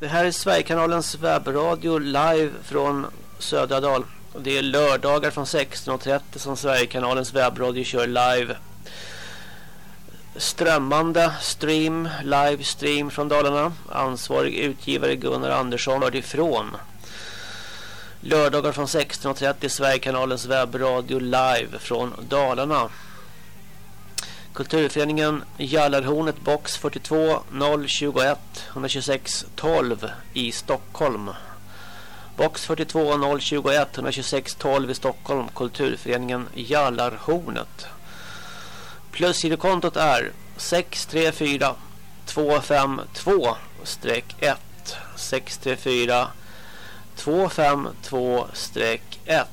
Det här är Sverigekanalens webbradio live från Södra Dal. Det är lördagar från 16.30 som Sverigekanalens webbradio kör live. Strömmande stream, live stream från Dalarna. Ansvarig utgivare Gunnar Andersson hörde ifrån. Lördagar från 16.30 Sverigekanalens webbradio live från Dalarna. Kulturföreningen Jallarhornet box 42 021 126 12 i Stockholm. Box 42 021 126 12 i Stockholm. Kulturföreningen Jallarhornet. Plusgirokontot är 634 252 1 634 252 1